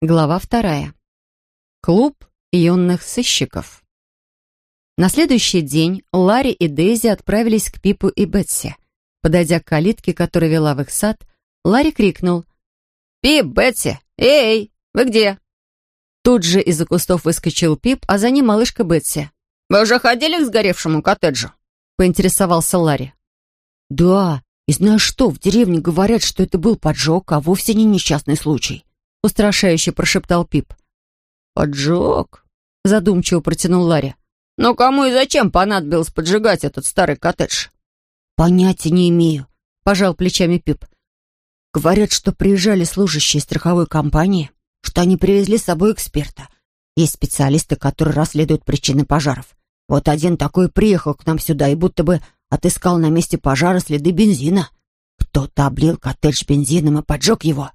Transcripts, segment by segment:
Глава вторая. Клуб юных сыщиков. На следующий день Ларри и Дейзи отправились к Пипу и Бетси. Подойдя к калитке, которая вела в их сад, Ларри крикнул «Пип, Бетси! Эй, вы где?» Тут же из-за кустов выскочил Пип, а за ним малышка Бетси. «Вы уже ходили к сгоревшему коттеджу?» — поинтересовался Ларри. «Да, и знаешь что, в деревне говорят, что это был поджог, а вовсе не несчастный случай», — устрашающе прошептал Пип. «Поджог?» — задумчиво протянул Ларри. «Но кому и зачем понадобилось поджигать этот старый коттедж?» «Понятия не имею», — пожал плечами Пип. «Говорят, что приезжали служащие страховой компании, что они привезли с собой эксперта. Есть специалисты, которые расследуют причины пожаров. Вот один такой приехал к нам сюда и будто бы отыскал на месте пожара следы бензина. Кто-то облил коттедж бензином и поджег его.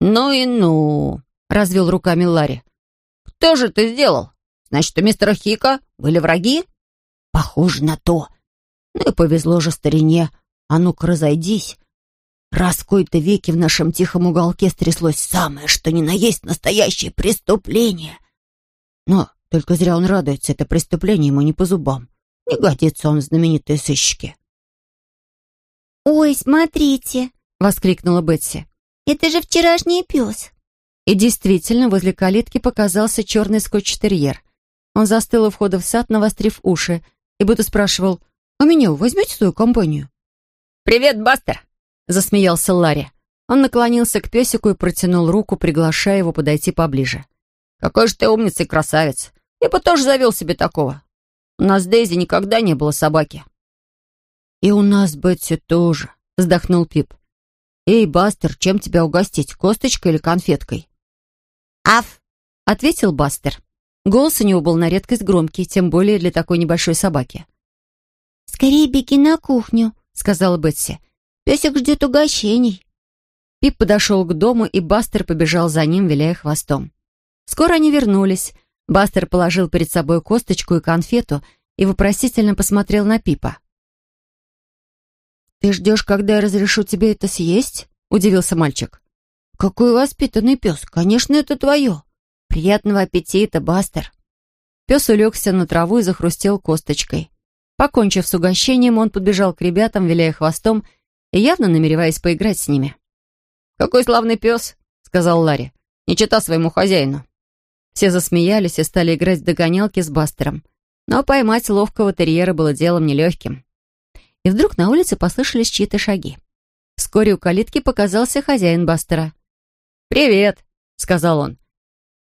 «Ну и ну!» — развел руками Ларри. «Кто же ты сделал? Значит, у мистера Хика были враги?» «Похоже на то. Ну и повезло же старине. А ну-ка, разойдись. Раз кои-то веки в нашем тихом уголке стряслось самое, что ни на есть настоящее преступление. Но только зря он радуется, это преступление ему не по зубам. Не годится он в знаменитые сыщики. «Ой, смотрите!» — воскликнула Бетси. «Это же вчерашний пес!» И действительно, возле калитки показался черный скотч-терьер. Он застыл у входа в сад, навострив уши, и будто спрашивал, «А меня возьмете в свою компанию?» «Привет, Бастер!» — засмеялся Ларри. Он наклонился к песику и протянул руку, приглашая его подойти поближе. «Какой же ты умница и красавец! Я бы тоже завел себе такого. У нас с Дейзи никогда не было собаки». «И у нас, Бетси, тоже», — вздохнул Пип. «Эй, Бастер, чем тебя угостить, косточкой или конфеткой?» «Аф», — ответил Бастер. Голос у него был на редкость громкий, тем более для такой небольшой собаки. «Скорее беги на кухню», — сказала Бетси. «Песик ждет угощений». Пип подошел к дому, и Бастер побежал за ним, виляя хвостом. Скоро они вернулись. Бастер положил перед собой косточку и конфету и вопросительно посмотрел на Пипа. «Ты ждешь, когда я разрешу тебе это съесть?» — удивился мальчик. «Какой воспитанный пес! Конечно, это твое! Приятного аппетита, Бастер!» Пес улегся на траву и захрустел косточкой. Покончив с угощением, он подбежал к ребятам, виляя хвостом и явно намереваясь поиграть с ними. «Какой славный пес!» — сказал Ларри. «Не чита своему хозяину!» Все засмеялись и стали играть в догонялки с Бастером. Но поймать ловкого терьера было делом нелегким. И вдруг на улице послышались чьи-то шаги. Вскоре у калитки показался хозяин Бастера. «Привет», — сказал он.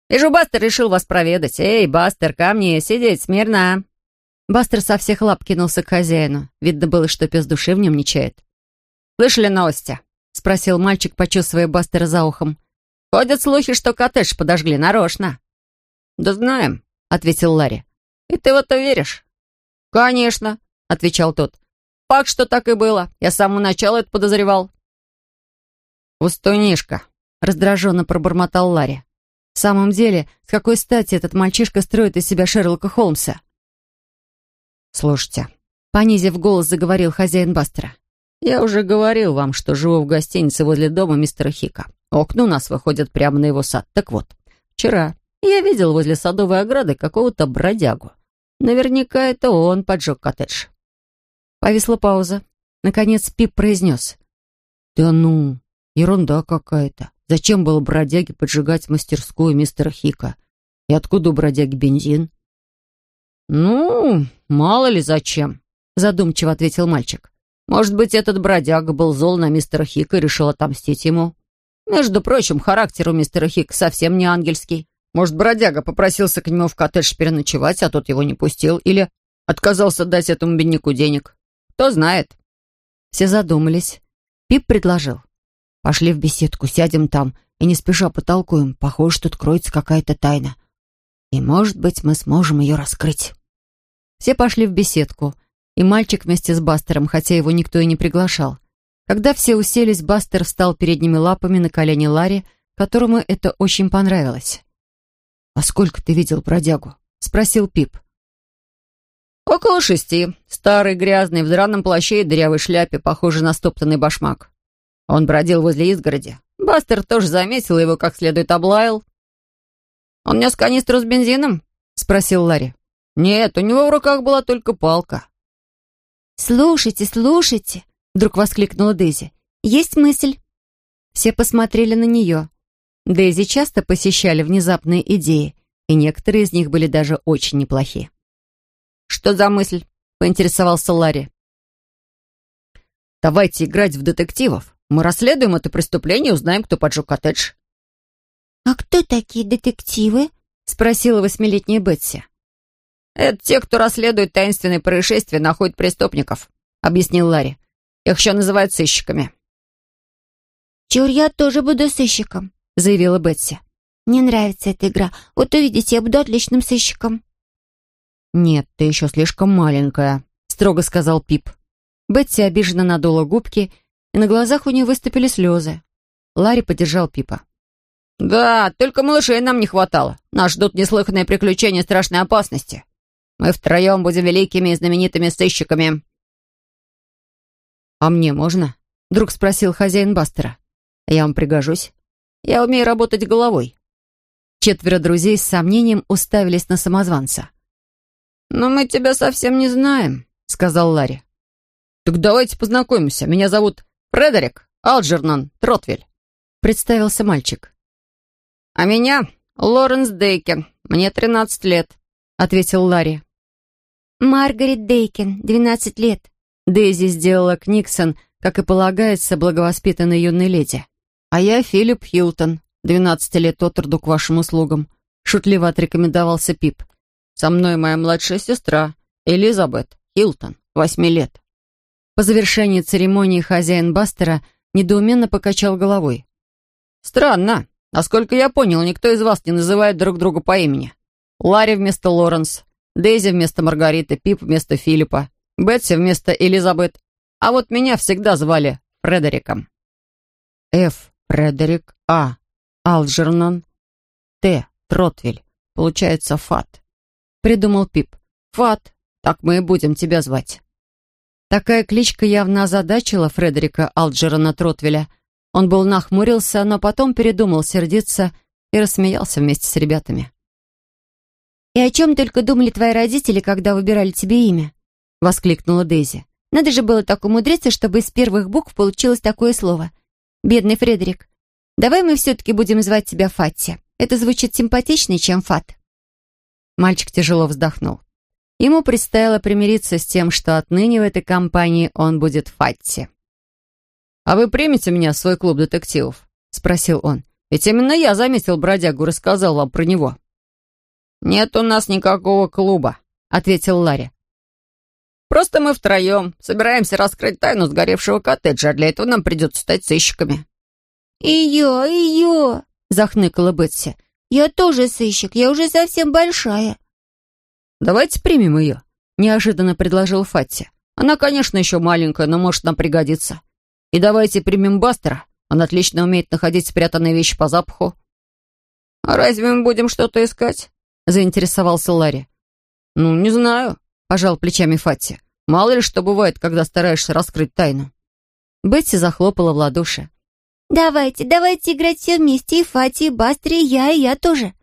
«Вижу, Бастер решил вас проведать. Эй, Бастер, ко мне, сидеть смирно». Бастер со всех лап кинулся к хозяину. Видно было, что пес души в нем не чает. «Слышали новости?» — спросил мальчик, почесывая Бастера за ухом. «Ходят слухи, что коттедж подожгли нарочно». «Да знаем», — ответил Ларри. «И ты в это веришь?» «Конечно», — отвечал тот. «Факт, что так и было. Я с самого начала это подозревал». «Пустунишка», — раздраженно пробормотал Ларри. «В самом деле, с какой стати этот мальчишка строит из себя Шерлока Холмса?» «Слушайте», — понизив голос, заговорил хозяин Бастера. «Я уже говорил вам, что живу в гостинице возле дома мистера Хика. Окна у нас выходят прямо на его сад. Так вот, вчера я видел возле садовой ограды какого-то бродягу. Наверняка это он поджег коттедж. Повисла пауза. Наконец Пип произнес. «Да ну, ерунда какая-то. Зачем было бродяге поджигать мастерскую мистера Хика? И откуда у бродяги бензин?» «Ну, мало ли зачем», — задумчиво ответил мальчик. «Может быть, этот бродяга был зол на мистера Хика и решил отомстить ему? Между прочим, характер у мистера Хика совсем не ангельский. Может, бродяга попросился к нему в коттедж переночевать, а тот его не пустил, или отказался дать этому бедняку денег. Кто знает. Все задумались. Пип предложил. «Пошли в беседку, сядем там и не спеша потолкуем. Похоже, тут кроется какая-то тайна. И, может быть, мы сможем ее раскрыть». Все пошли в беседку, и мальчик вместе с Бастером, хотя его никто и не приглашал. Когда все уселись, Бастер встал передними лапами на колени Ларри, которому это очень понравилось. «А сколько ты видел бродягу?» — спросил Пип. «Около шести. Старый, грязный, в драном плаще и дырявой шляпе, похожий на стоптанный башмак. Он бродил возле изгороди. Бастер тоже заметил его, как следует облаял. «Он нес канистру с бензином?» — спросил Ларри. «Нет, у него в руках была только палка». «Слушайте, слушайте!» — вдруг воскликнула Дейзи. «Есть мысль». Все посмотрели на нее. Дейзи часто посещали внезапные идеи, и некоторые из них были даже очень неплохие. «Что за мысль?» — поинтересовался Ларри. «Давайте играть в детективов. Мы расследуем это преступление и узнаем, кто поджег коттедж». «А кто такие детективы?» — спросила восьмилетняя Бетси. «Это те, кто расследует таинственные происшествия, находит преступников», — объяснил Ларри. «Их еще называют сыщиками». «Чур, я тоже буду сыщиком», — заявила Бетси. «Мне нравится эта игра. Вот увидите, я буду отличным сыщиком». «Нет, ты еще слишком маленькая», — строго сказал Пип. Бетси обиженно надула губки, и на глазах у нее выступили слезы. Ларри поддержал Пипа. «Да, только малышей нам не хватало. Нас ждут неслыханные приключения страшной опасности. Мы втроем будем великими и знаменитыми сыщиками». «А мне можно?» — вдруг спросил хозяин Бастера. «Я вам пригожусь. Я умею работать головой». Четверо друзей с сомнением уставились на самозванца. «Но мы тебя совсем не знаем», — сказал Ларри. «Так давайте познакомимся. Меня зовут Фредерик Алджернан Тротвель», — представился мальчик. «А меня Лоренс Дейкен. Мне тринадцать лет», — ответил Ларри. «Маргарет Дейкен, двенадцать лет». Дейзи сделала Книксон, как и полагается благовоспитанной юной леди. «А я Филипп Хилтон, двенадцати лет от роду к вашим услугам», — шутливо отрекомендовался Пип. «Со мной моя младшая сестра, Элизабет Хилтон, восьми лет». По завершении церемонии хозяин Бастера недоуменно покачал головой. «Странно. Насколько я понял, никто из вас не называет друг друга по имени. Ларри вместо Лоренс, Дейзи вместо Маргариты, Пип вместо Филиппа, Бетси вместо Элизабет. А вот меня всегда звали Фредериком. Ф. Фредерик А. Алджернон Т. Тротвель. Получается Фат. Придумал Пип. Фат. Так мы и будем тебя звать. Такая кличка явно озадачила Фредерика Алджерона Тротвеля. Он был нахмурился, но потом передумал сердиться и рассмеялся вместе с ребятами. «И о чем только думали твои родители, когда выбирали тебе имя?» — воскликнула Дейзи. «Надо же было так умудриться, чтобы из первых букв получилось такое слово. Бедный Фредерик. Давай мы все-таки будем звать тебя Фатти. Это звучит симпатичнее, чем Фат». Мальчик тяжело вздохнул. Ему предстояло примириться с тем, что отныне в этой компании он будет Фатти. «А вы примете меня в свой клуб детективов?» — спросил он. «Ведь именно я заметил бродягу и рассказал вам про него». «Нет у нас никакого клуба», — ответил Ларри. «Просто мы втроем собираемся раскрыть тайну сгоревшего коттеджа, а для этого нам придется стать сыщиками». «И я, и я», — захныкала Бетси. «Я тоже сыщик, я уже совсем большая». «Давайте примем ее», — неожиданно предложил Фатти. «Она, конечно, еще маленькая, но может нам пригодиться. И давайте примем Бастера. Он отлично умеет находить спрятанные вещи по запаху». «А разве мы будем что-то искать?» — заинтересовался Ларри. «Ну, не знаю», — пожал плечами Фатти. «Мало ли что бывает, когда стараешься раскрыть тайну». Бетси захлопала в ладоши. «Давайте, давайте играть все вместе, и Фати, и Бастер, и я, и я тоже».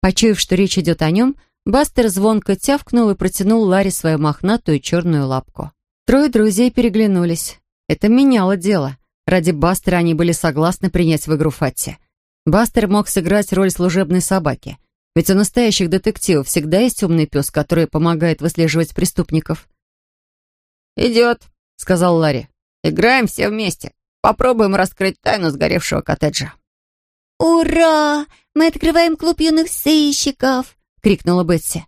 Почуяв, что речь идет о нем, Бастер звонко тявкнул и протянул Ларри свою мохнатую черную лапку. Трое друзей переглянулись. Это меняло дело. Ради Бастера они были согласны принять в игру Фатти. Бастер мог сыграть роль служебной собаки — ведь у настоящих детективов всегда есть умный пес, который помогает выслеживать преступников. «Идет», — сказал Ларри. «Играем все вместе. Попробуем раскрыть тайну сгоревшего коттеджа». «Ура! Мы открываем клуб юных сыщиков!» — крикнула Бетси.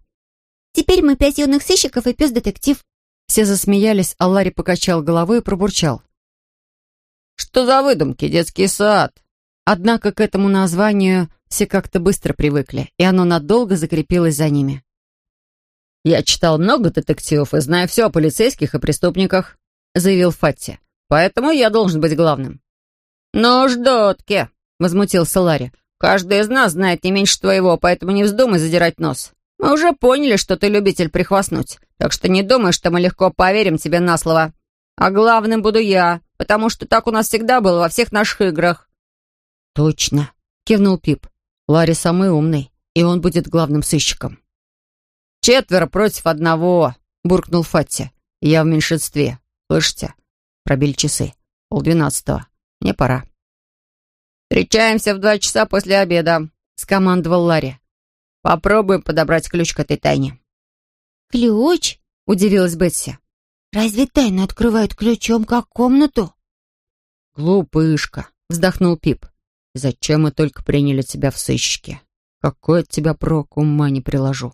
«Теперь мы пять юных сыщиков и пес-детектив». Все засмеялись, а Ларри покачал головой и пробурчал. «Что за выдумки, детский сад?» Однако к этому названию все как-то быстро привыкли, и оно надолго закрепилось за ними. «Я читал много детективов и знаю все о полицейских и преступниках», заявил Фатти. «Поэтому я должен быть главным». «Ну, ждотки», — возмутился Ларри. «Каждый из нас знает не меньше твоего, поэтому не вздумай задирать нос. Мы уже поняли, что ты любитель прихвастнуть, так что не думай, что мы легко поверим тебе на слово. А главным буду я, потому что так у нас всегда было во всех наших играх. «Точно», — кивнул Пип. «Ларри самый умный, и он будет главным сыщиком». «Четверо против одного», — буркнул Фатти. «Я в меньшинстве. Слышите?» Пробили часы. Полдвенадцатого. Мне пора. «Встречаемся в два часа после обеда», — скомандовал Ларри. «Попробуем подобрать ключ к этой тайне». «Ключ?» — удивилась Бетси. «Разве тайну открывают ключом, как комнату?» «Глупышка», — вздохнул Пип. «Зачем мы только приняли тебя в сыщики? Какой от тебя прок, ума не приложу».